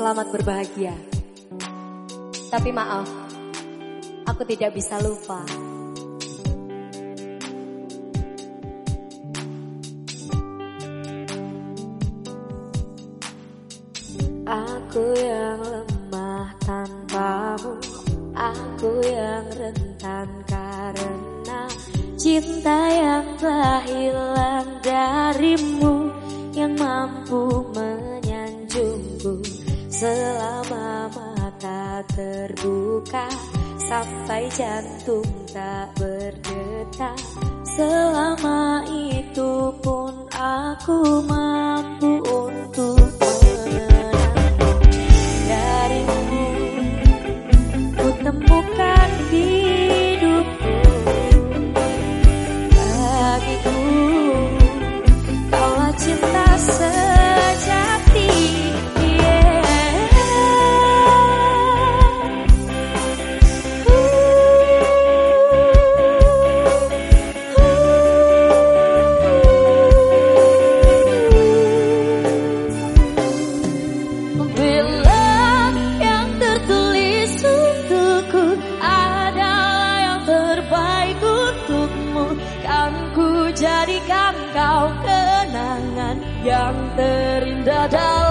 selamat berbahagia. Tapi maaf, aku tidak bisa lupa. Aku yang lemah tanpamu Aku yang rentan karena Cinta yang telah hilang Selama mata terbuka Sampai jantung tak berdetak Selama itu pun aku mampu untuk jadikan kau kenangan yang terindah dalam